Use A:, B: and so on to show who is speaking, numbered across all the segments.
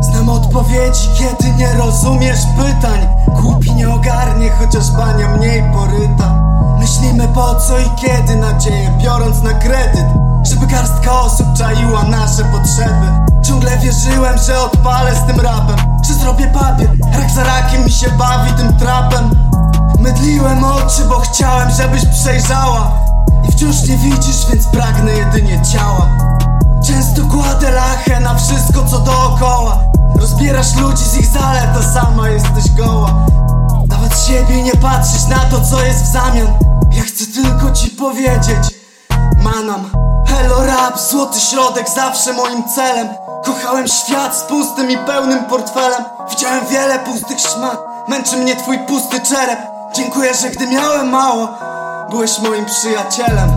A: Znam odpowiedzi, kiedy nie rozumiesz pytań. Głupi nie ogarnie, chociaż bania mniej poryta. Myślimy po co i kiedy nadzieję, biorąc na kredyt Żeby garstka osób czaiła nasze potrzeby wierzyłem, że odpalę z tym rapem Że zrobię papier, rak za rakiem mi się bawi tym trapem. Mydliłem oczy, bo chciałem, żebyś przejrzała. I wciąż nie widzisz, więc pragnę jedynie ciała. Często kładę lachę na wszystko co dookoła. Rozbierasz ludzi z ich zalet, a sama jesteś goła. Nawet siebie nie patrzysz na to co jest w zamian. Ja chcę tylko ci powiedzieć Manam Hello rap, złoty środek zawsze moim celem Kochałem świat z pustym i pełnym portfelem. Widziałem wiele pustych szmat. Męczy mnie twój pusty czerep. Dziękuję, że gdy miałem mało Byłeś moim przyjacielem.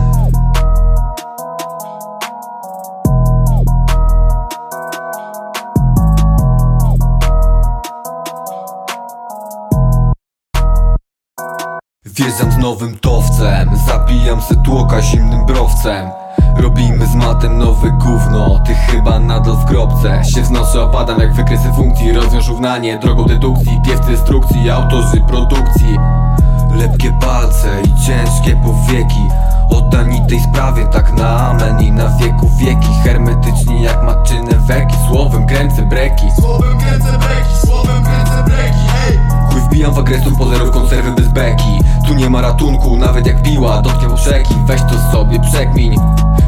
B: Wjeżdżam z nowym towcem. Zabijam se tłoka zimnym browcem Robimy z matem nowe gówno. Ty chyba nadal w kropce Się wznoszę, opadam jak wykresy funkcji. Rozwiąż równanie drogą dedukcji. Piewcy destrukcji, autorzy produkcji. Lepkie palce i ciężkie powieki. Oddani tej sprawie tak na amen i na wieku wieki. Hermetyczni jak maczyne weki Słowem kręcę breki.
A: Słowem kręcę breki, słowem kręcę breki,
B: wbijam w agresów pozerów konserwy bez beki. Tu nie ma ratunku, nawet jak piła Dotknie poprzeki, weź to sobie przekmiń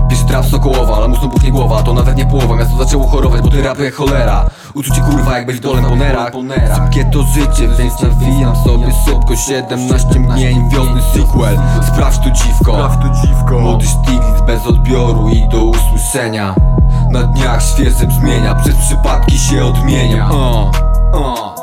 B: Pierwszy traf Sokołowa, ale mocno buchnie głowa. To nawet nie połowa, miasto zaczęło chorować Bo ty rapy jak cholera. Uczucie kurwa jak być dolem ponera. Szybkie to życie, więc nawijam sobie szybko 17 mgnień, wiosny sequel. Sprawdź tu dziwko. Młody Stiglitz bez odbioru i do usłyszenia. Na dniach świeże brzmienia Przez przypadki się odmienia. Uh, uh.